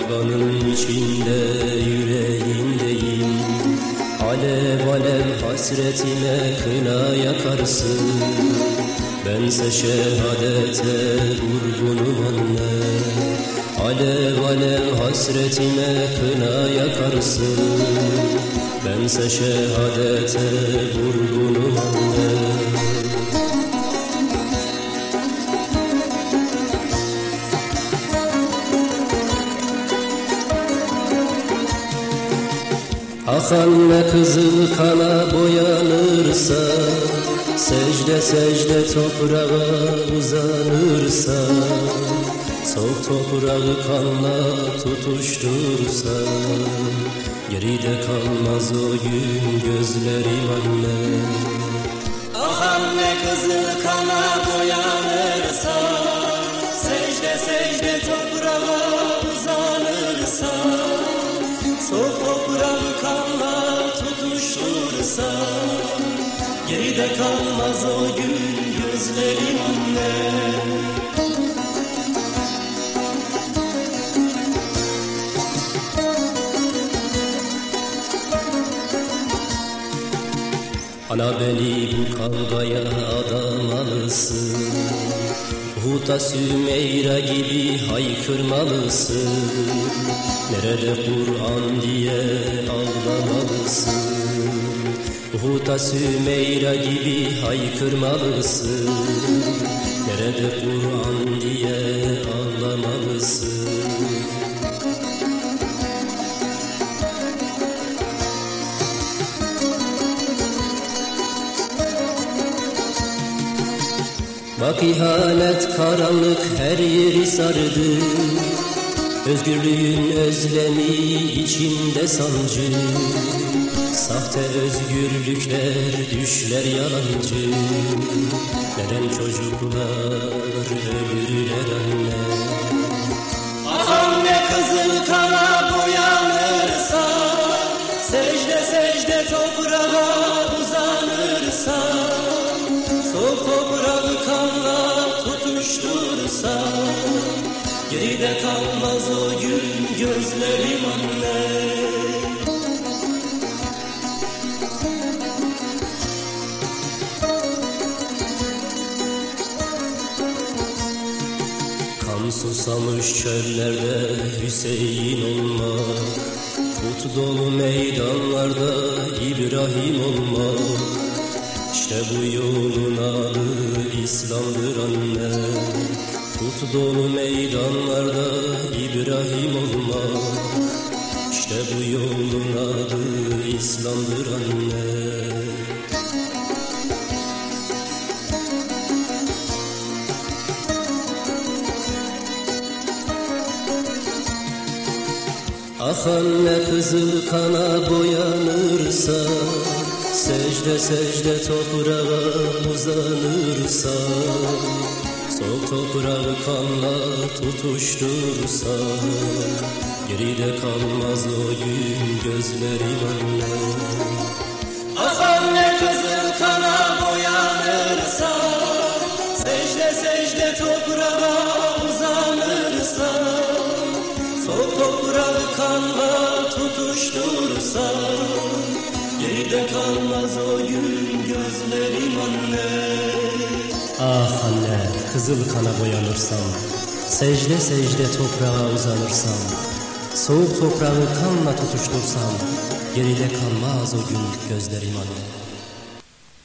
Kavganın içinde yüreğindeyim. Alev alev hasretime kına yakarsın. Bense şehadete vurgunum anne Alev alev hasretime kına yakarsın. Bense şehadete vurgunum anne Ne kızıl kana boyanırsa Secde secde toprağa uzanırsa Soğuk toprağı kanla tutuştursa Geride kalmaz o gün gözlerim anne Ahan ne kızıl kana boyanırsa Soğuk toprağı kanla tutuştursa Geride kalmaz o gün gözlerim anne Ana beni bu kavgaya adamalısın Huta Sümeyra gibi haykırmalısın. Nerede Kur'an diye ağlamalısın? Huta Sümeyra gibi haykırmalısın. Nerede Kur'an diye ağlamalısın Bak ihanet karanlık her yeri sardı. Özgürlüğün özlemi içimde sancı. Sahte özgürlükler düşler yalancı. Neden çocuklar ölürler anne? Ahan ne kızıl kana boyanırsa Secde secde toprağa uzanırsa Soğuk toprağı kanla tutuştursa Geride kalmaz o gün gözlerim anne. Kan susamış çöllerde Hüseyin olmak Put dolu meydanlarda İbrahim olmak İşte bu yolun adı İslam'dır anne. Put dolu meydanlarda İbrahim olmak İşte bu yolun adı İslam'dır anne. Akan ne kızıl kana boyanırsa Secde secde toprağa uzanırsa Soğuk toprağı kanla tutuştursa Geride kalmaz o gün gözlerim anne Akan ne kızıl kana boyanırsa Secde secde toprağa uzanırsa Soğuk toprağı kanla tutuştursa Kalmaz o gün gözlerim anne. Ah anne kızıl kana boyanırsam Secde secde toprağa uzanırsam Soğuk toprağı kanla tutuştursam Geride kalmaz o gün gözlerim anne